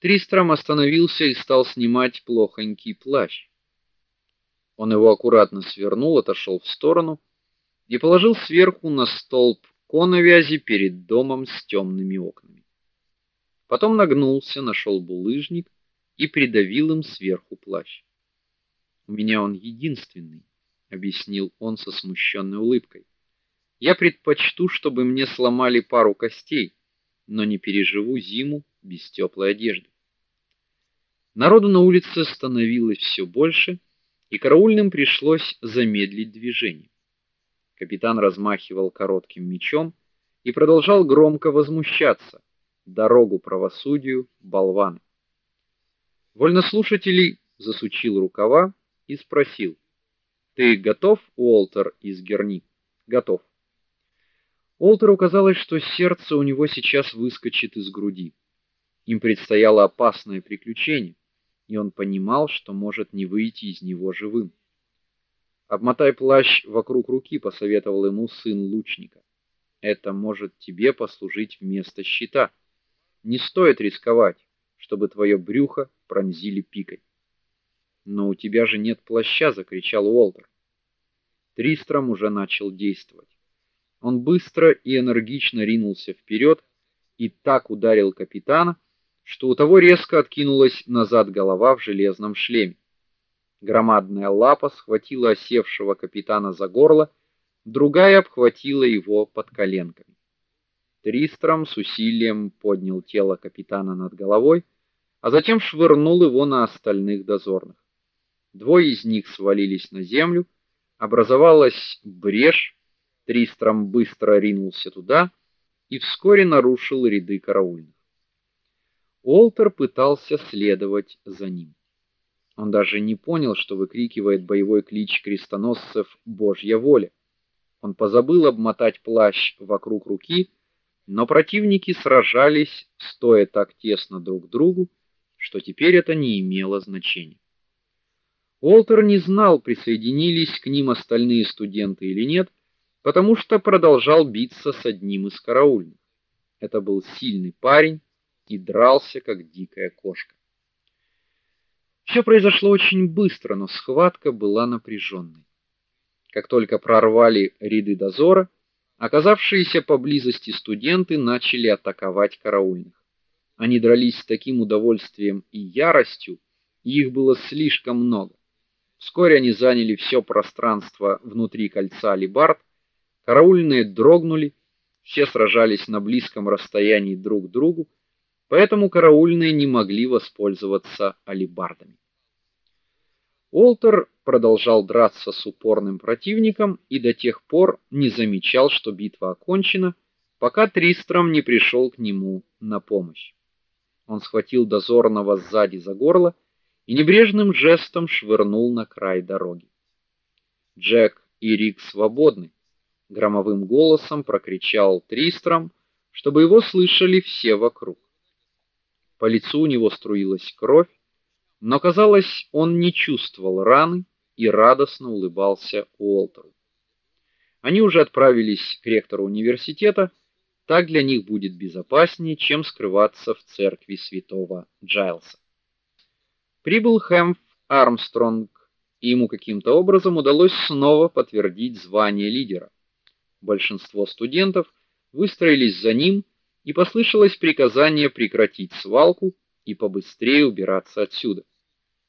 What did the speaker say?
Тристром остановился и стал снимать плохонький плащ. Он его аккуратно свернул, отошел в сторону и положил сверху на столб коновязи перед домом с темными окнами. Потом нагнулся, нашел булыжник и придавил им сверху плащ. У меня он единственный, объяснил он со смущенной улыбкой. Я предпочту, чтобы мне сломали пару костей, но не переживу зиму без теплой одежды. Народу на улице становилось все больше, и караульным пришлось замедлить движение. Капитан размахивал коротким мечом и продолжал громко возмущаться: "Дорогу правосудию, болван!" Вольнослушателей засучил рукава и спросил: "Ты готов, Уолтер из Герни?" "Готов". Уолтеру казалось, что сердце у него сейчас выскочит из груди. Им предстояло опасное приключение и он понимал, что может не выйти из него живым. Обмотай плащ вокруг руки, посоветовал ему сын лучника. Это может тебе послужить вместо щита. Не стоит рисковать, чтобы твое брюхо пронзили пикой. Но у тебя же нет плаща, закричал Уолтер. Тристром уже начал действовать. Он быстро и энергично ринулся вперед и так ударил капитана, что у того резко откинулась назад голова в железном шлеме. Громадная лапа схватила осевшего капитана за горло, другая обхватила его под коленками. Тристром с усилием поднял тело капитана над головой, а затем швырнул его на остальных дозорных. Двое из них свалились на землю, образовалась брешь. Тристром быстро ринулся туда и вскоре нарушил ряды караульных. Олтер пытался следовать за ним. Он даже не понял, что выкрикивает боевой клич крестоносцев Божья воля. Он позабыл обмотать плащ вокруг руки, но противники сражались, стоя так тесно друг к другу, что теперь это не имело значения. Олтер не знал, присоединились к ним остальные студенты или нет, потому что продолжал биться с одним из караульных. Это был сильный парень, и дрался как дикая кошка. Все произошло очень быстро, но схватка была напряженной. Как только прорвали ряды дозора, оказавшиеся поблизости студенты начали атаковать караульных. Они дрались с таким удовольствием и яростью, и их было слишком много. Вскоре они заняли все пространство внутри кольца алибард. Караульные дрогнули, все сражались на близком расстоянии друг к другу поэтому караульные не могли воспользоваться алебардами. Олтер продолжал драться с упорным противником и до тех пор не замечал, что битва окончена, пока Тристром не пришел к нему на помощь. Он схватил дозорного сзади за горло и небрежным жестом швырнул на край дороги. Джек и Рик свободны, громовым голосом прокричал Тристром, чтобы его слышали все вокруг. По лицу у него струилась кровь, но казалось, он не чувствовал раны и радостно улыбался Уолтеру. Они уже отправились к ректору университета, так для них будет безопаснее, чем скрываться в церкви Святого Джайлса. Прибыл Хэмф Армстронг, и ему каким-то образом удалось снова подтвердить звание лидера. Большинство студентов выстроились за ним и послышалось приказание прекратить свалку и побыстрее убираться отсюда.